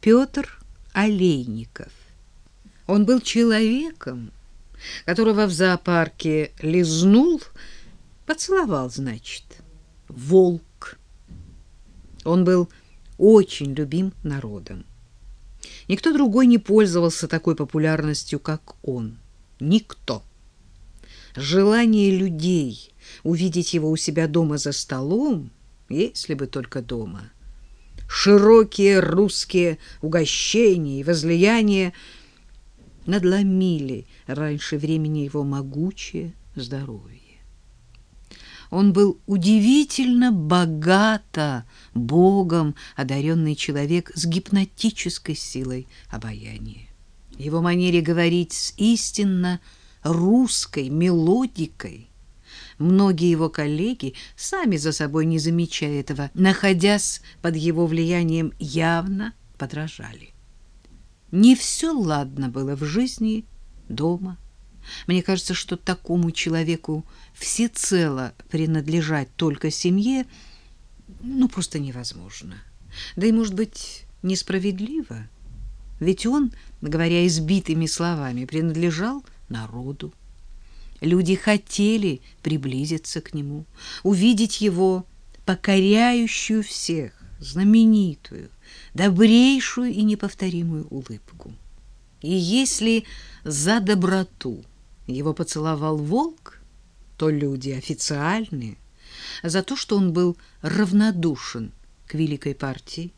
Петр Олейников. Он был человеком, которого в зоопарке лизнул, поцеловал, значит, волк. Он был очень любим народом. Никто другой не пользовался такой популярностью, как он. Никто. Желание людей увидеть его у себя дома за столом, если бы только дома. Широкие русские угощения и возлияния надломили раньше времени его могучее здоровье. Он был удивительно богато Богом одаренный человек с гипнотической силой обаяния. Его манере говорить с истинно русской мелодикой многие его коллеги, сами за собой не замечая этого, находясь под его влиянием, явно подражали. Не все ладно было в жизни дома. Мне кажется, что такому человеку всецело принадлежать только семье ну просто невозможно. Да и, может быть, несправедливо. Ведь он, говоря избитыми словами, принадлежал народу. Люди хотели приблизиться к нему, увидеть его покоряющую всех, знаменитую, добрейшую и неповторимую улыбку. И если за доброту его поцеловал волк, то люди официальные, за то, что он был равнодушен к великой партии,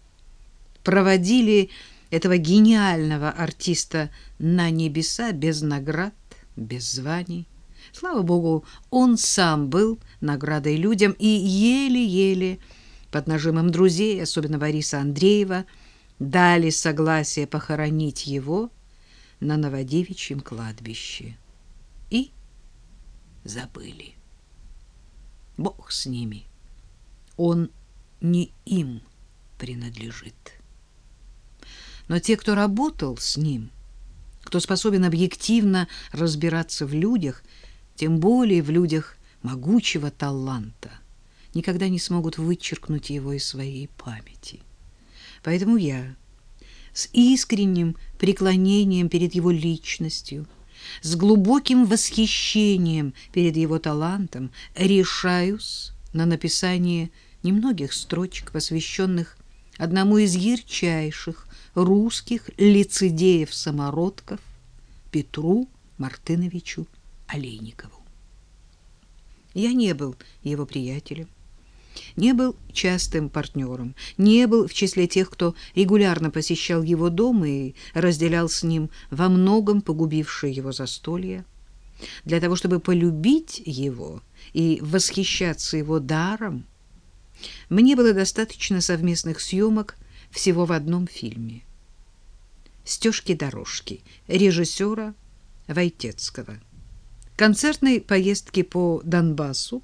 проводили этого гениального артиста на небеса без наград, без званий. Слава богу, он сам был наградой людям и еле-еле под нажимом друзей, особенно Бориса Андреева, дали согласие похоронить его на Новодевичьем кладбище. И забыли. Бог с ними. Он не им принадлежит. Но те, кто работал с ним, кто способен объективно разбираться в людях, тем более в людях могучего таланта, никогда не смогут вычеркнуть его из своей памяти. Поэтому я с искренним преклонением перед его личностью, с глубоким восхищением перед его талантом решаюсь на написание немногих строчек, посвященных одному из ярчайших русских лицедеев-самородков Петру Мартыновичу Олейникову. Я не был его приятелем, не был частым партнером, не был в числе тех, кто регулярно посещал его дом и разделял с ним во многом погубившее его застолье. Для того, чтобы полюбить его и восхищаться его даром, мне было достаточно совместных съемок всего в одном фильме. «Стежки-дорожки» режиссера Войтецкого концертной поездки по Донбассу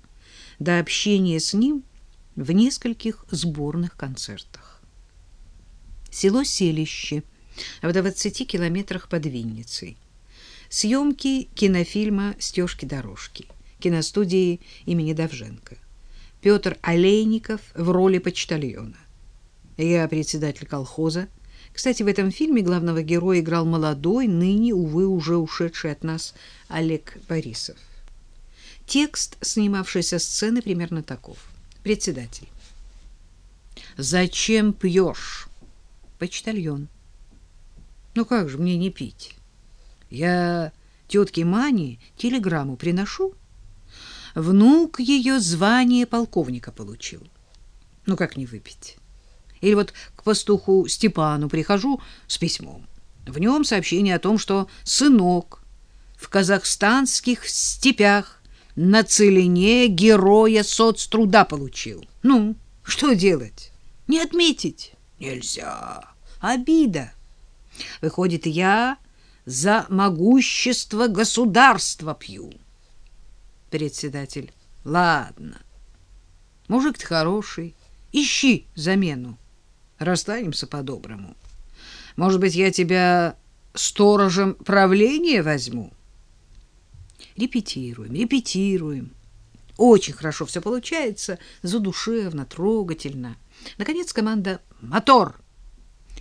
до общения с ним в нескольких сборных концертах. Село Селище в 20 километрах под Винницей. Съемки кинофильма «Стежки-дорожки» киностудии имени Давженко. Петр Олейников в роли почтальона. Я председатель колхоза. Кстати, в этом фильме главного героя играл молодой, ныне, увы, уже ушедший от нас Олег Борисов. Текст снимавшейся сцены примерно таков. Председатель. Зачем пьешь? Почтальон. Ну как же мне не пить? Я тетке Мане телеграмму приношу. Внук ее звание полковника получил. Ну как не выпить? Или вот к пастуху Степану прихожу с письмом. В нем сообщение о том, что сынок в казахстанских степях на целине героя соцтруда получил. Ну, что делать? Не отметить? Нельзя. Обида. Выходит, я за могущество государства пью. Председатель. Ладно. Мужик ты хороший. Ищи замену. Расстанемся по-доброму. Может быть, я тебя сторожем правления возьму? Репетируем, репетируем. Очень хорошо все получается, задушевно, трогательно. Наконец команда «Мотор!»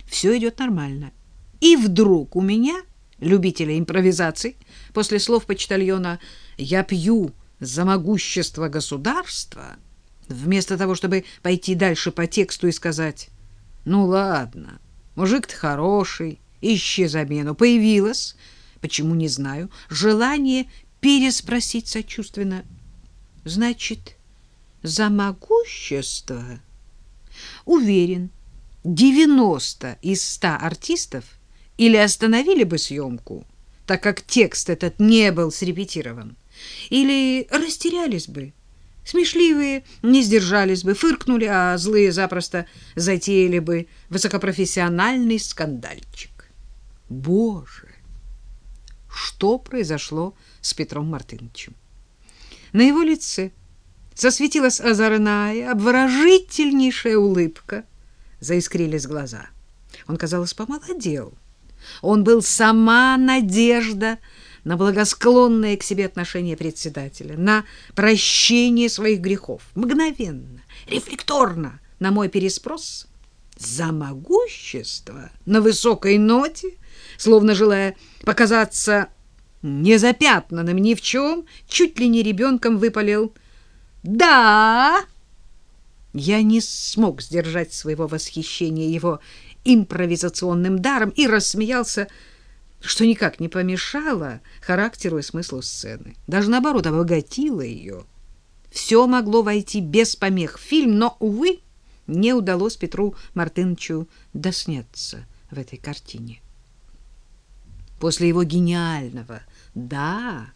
все идет нормально. И вдруг у меня, любителя импровизаций, после слов почтальона «я пью за могущество государства», вместо того, чтобы пойти дальше по тексту и сказать «ну ладно, мужик-то хороший, ищи замену», появилось, почему не знаю, желание переспросить сочувственно. «значит, за могущество?» Уверен, 90 из 100 артистов или остановили бы съемку, так как текст этот не был срепетирован, или растерялись бы. Смешливые не сдержались бы, фыркнули, а злые запросто затеяли бы высокопрофессиональный скандальчик. Боже! Что произошло с Петром Мартыновичем? На его лице засветилась озорная, обворожительнейшая улыбка, заискрились глаза. Он, казалось, помолодел. Он был сама надежда на благосклонное к себе отношение председателя, на прощение своих грехов. Мгновенно, рефлекторно на мой переспрос за могущество на высокой ноте, словно желая показаться незапятнанным ни в чем, чуть ли не ребенком выпалил «Да!» Я не смог сдержать своего восхищения его импровизационным даром и рассмеялся, что никак не помешало характеру и смыслу сцены. Даже наоборот, обогатило ее. Все могло войти без помех в фильм, но, увы, не удалось Петру Мартыновичу досняться в этой картине. После его гениального «да»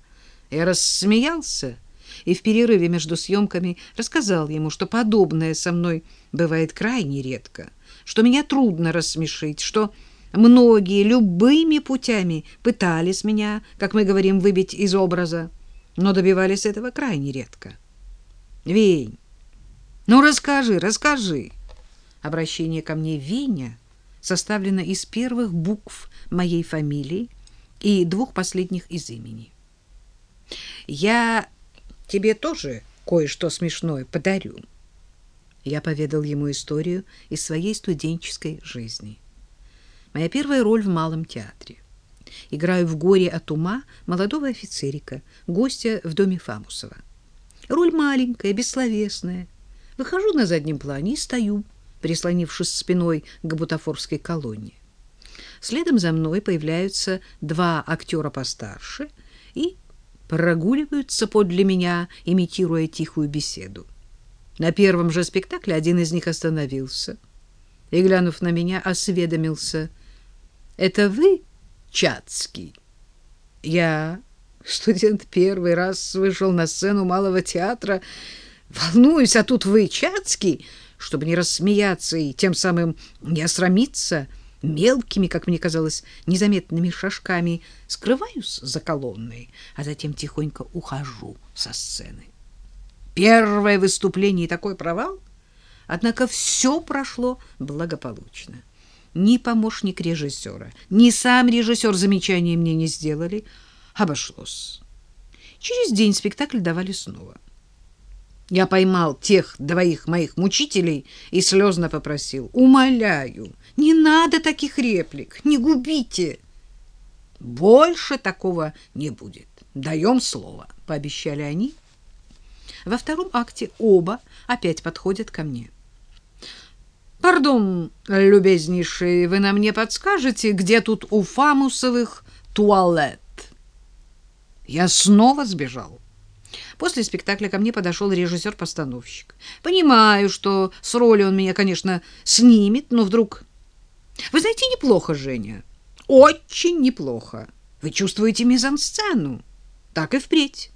я рассмеялся, и в перерыве между съемками рассказал ему, что подобное со мной бывает крайне редко, что меня трудно рассмешить, что многие любыми путями пытались меня, как мы говорим, выбить из образа, но добивались этого крайне редко. Вень, ну расскажи, расскажи. Обращение ко мне Веня составлено из первых букв моей фамилии и двух последних из имени. Я тебе тоже кое-что смешное подарю. Я поведал ему историю из своей студенческой жизни. Моя первая роль в Малом театре. Играю в «Горе от ума» молодого офицерика, гостя в доме Фамусова. Роль маленькая, бессловесная. Выхожу на заднем плане и стою, прислонившись спиной к бутафорской колонне. Следом за мной появляются два актера постарше и прогуливаются подле меня, имитируя тихую беседу. На первом же спектакле один из них остановился и, глянув на меня, осведомился. «Это вы, Чацкий?» «Я, студент, первый раз вышел на сцену малого театра. Волнуюсь, а тут вы, Чацкий?» Чтобы не рассмеяться и тем самым не осрамиться — мелкими, как мне казалось, незаметными шажками скрываюсь за колонной, а затем тихонько ухожу со сцены. Первое выступление и такой провал, однако все прошло благополучно. Ни помощник режиссера, ни сам режиссер замечания мне не сделали, обошлось. Через день спектакль давали снова. Я поймал тех двоих моих мучителей и слезно попросил. Умоляю, не надо таких реплик, не губите. Больше такого не будет. Даем слово, пообещали они. Во втором акте оба опять подходят ко мне. Пардон, любезнейший, вы нам не подскажете, где тут у Фамусовых туалет? Я снова сбежал. После спектакля ко мне подошел режиссер-постановщик. Понимаю, что с роли он меня, конечно, снимет, но вдруг... Вы знаете, неплохо, Женя. Очень неплохо. Вы чувствуете мизансцену. Так и впредь.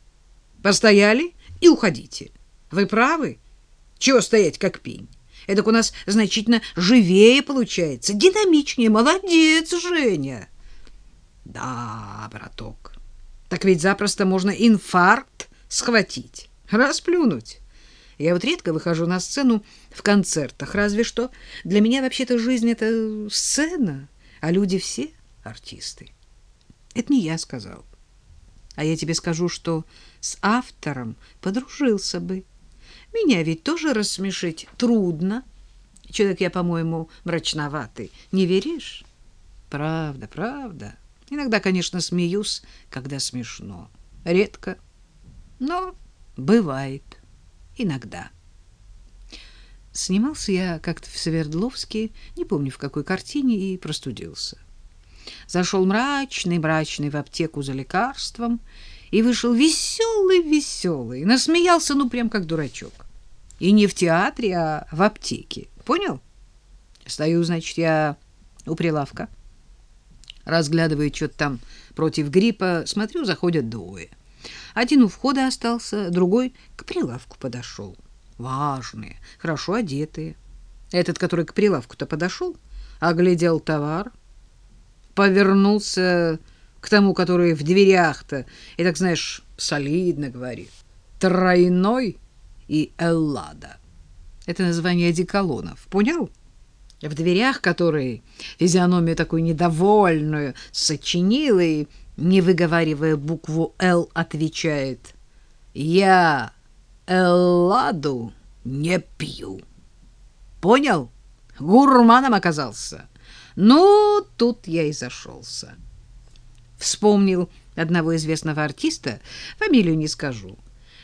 Постояли и уходите. Вы правы. Чего стоять, как пень? Это у нас значительно живее получается, динамичнее. Молодец, Женя. Да, браток. Так ведь запросто можно инфаркт схватить, расплюнуть. Я вот редко выхожу на сцену в концертах, разве что для меня вообще-то жизнь — это сцена, а люди все артисты. Это не я сказал. А я тебе скажу, что с автором подружился бы. Меня ведь тоже рассмешить трудно. Человек я, по-моему, мрачноватый. Не веришь? Правда, правда. Иногда, конечно, смеюсь, когда смешно. Редко, но бывает иногда. Снимался я как-то в Свердловске, не помню в какой картине, и простудился. Зашел мрачный-мрачный в аптеку за лекарством и вышел веселый-веселый, насмеялся, ну, прям как дурачок. И не в театре, а в аптеке. Понял? Стою, значит, я у прилавка. Разглядываю что-то там против гриппа. Смотрю, заходят двое. Один у входа остался, другой к прилавку подошел. Важные, хорошо одетые. Этот, который к прилавку-то подошел, оглядел товар, повернулся к тому, который в дверях-то, и так, знаешь, солидно говорит. Тройной и Эллада. Это название одеколонов. Понял? В дверях, которые физиономию такую недовольную сочинил и, не выговаривая букву «Л», отвечает «Я Элладу не пью». Понял? Гурманом оказался. Ну, тут я и зашелся. Вспомнил одного известного артиста, фамилию не скажу.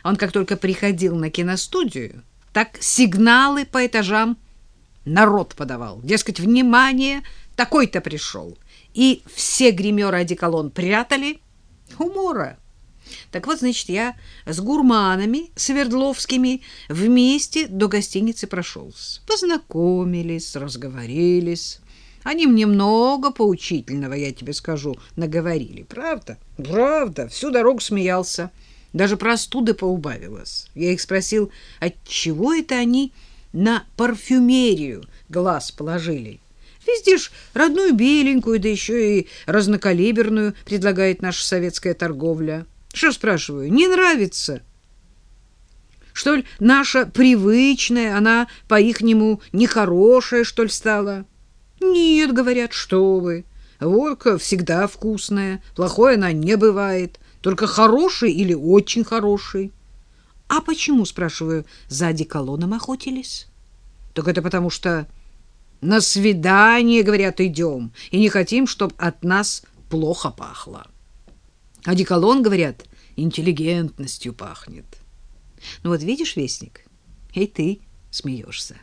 Он как только приходил на киностудию, так сигналы по этажам народ подавал. Дескать, внимание, такой-то пришел. И все гримеры одеколон прятали. Умора. Так вот, значит, я с гурманами Свердловскими вместе до гостиницы прошелся. Познакомились, разговорились. Они мне много поучительного, я тебе скажу, наговорили. Правда? Правда. Всю дорогу смеялся. Даже простуда поубавилась. Я их спросил, от чего это они на парфюмерию глаз положили. Везде ж родную беленькую, да еще и разнокалиберную предлагает наша советская торговля. Что, спрашиваю, не нравится? Что ли, наша привычная, она по-ихнему нехорошая, что ли, стала? Нет, говорят, что вы. Водка всегда вкусная, плохой она не бывает, только хороший или очень хороший. А почему, спрашиваю, за одеколоном охотились? Так это потому что на свидание, говорят, идем, и не хотим, чтобы от нас плохо пахло. Одеколон, говорят, интеллигентностью пахнет. Ну вот видишь, Вестник, и ты смеешься.